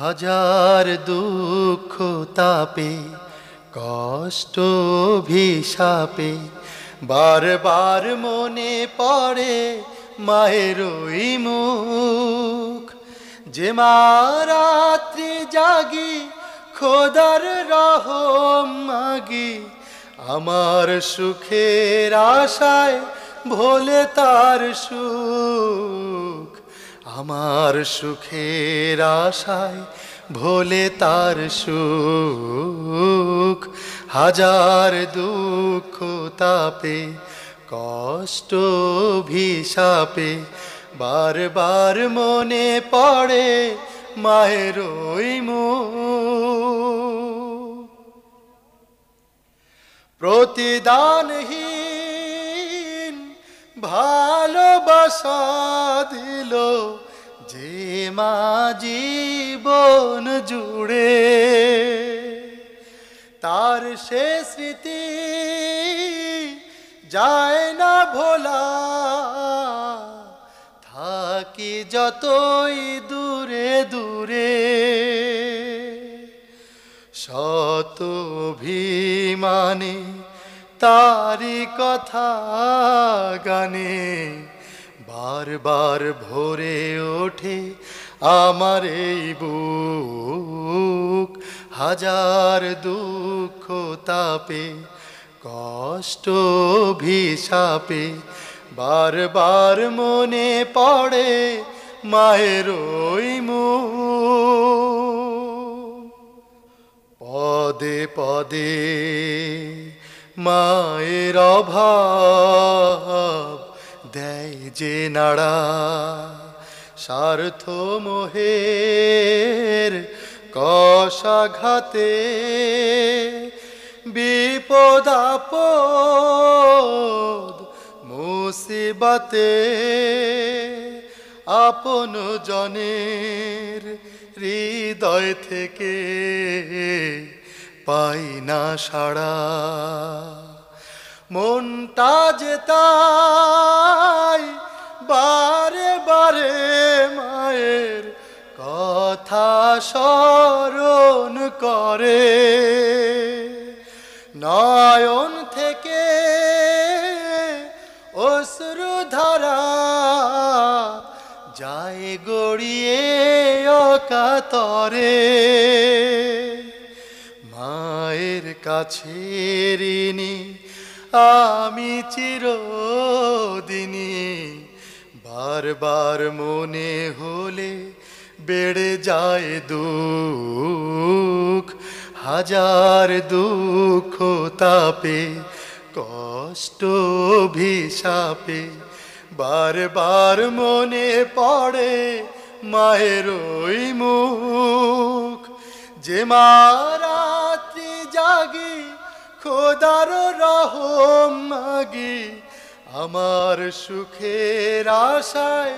হাজার দুঃখ তাপে, কষ্ট ভিসাপে বারবার মনে পড়ে মায়ের ওই মুখ। যে মা রাত্রি জাগি, খোদার রহম মাগি, আমার সুখের আশায় ভোলে তার সুখ। আমার সুখের আশায় ভোলে তার সুখ। হাজার দুঃখ তাপে, কষ্ট ভিসাপে বারবার মনে পড়ে মায়ের ওই প্রতিদানহীন ভালোবাসা দিল যে মা জীবন জুড়ে। তার সে স্মৃতি যায় না ভোলা। থাকি যতই দূরে দূরে। শত অভিমানে তারি কথা গানে বারবার ভরে ওঠে আমার এই বুক। হাজার দুঃখ তাপে, কষ্ট ভিসাপে বারবার মনে পড়ে মায়ের ওই পদে পদে মায়ের অভাব যে নাড়া স্বার্থ মোহের কষাঘাতে বিপদ আপদ মুসিবতে আপন জনের হৃদয় থেকে পাই না সাড়া। মনটা যে তাই বারে বারে মায়ের কথা স্মরণ করে। নয়ন থেকে অশ্রু ধারা যায় গড়িয়ে অকাতরে। মায়ের কাছে ঋণী, আমি চিরদিনী বারবার মনে হলে বেড়ে যায় দুঃখ। হাজার দুঃখ তাপে, কষ্ট ভিসাপে বারবার মনে পড়ে মায়ের ওই মুখ। যে মা রাত্রি জাগি, খোদার রহম মাগি আমার সুখের আশায়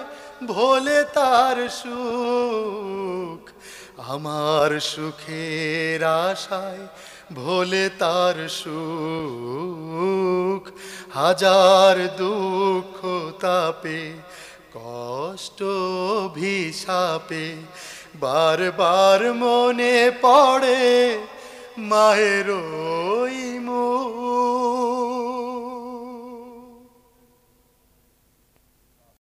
ভোলে তার সুখ। আমার সুখের আশায় ভোলে তার সুখ। হাজার দুঃখ তাপে, কষ্ট ভিসাপে বারবার মনে পড়ে মায়ের ওই মুখ